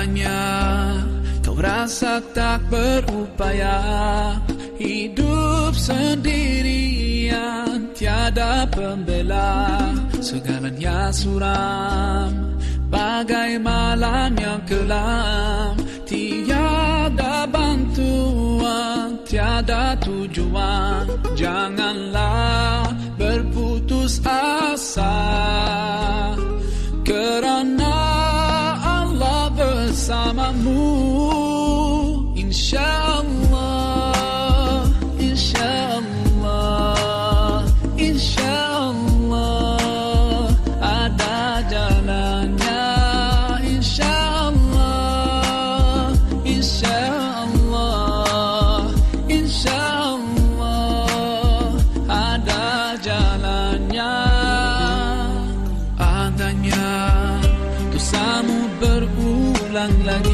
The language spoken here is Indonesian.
katanya Kau rasa tak berupaya Hidup sendirian? Tiada pembela Segalanya suram. Bagai malam yang kelam? Tiada bantuan Tiada tujuan. Jangan bersamamu InsyaAllah InsyaAllah InsyaAllah Ada jalannya. InsyaAllah InsyaAllah InsyaAllah Ada jalannya. Andainya dosamu berulang lagi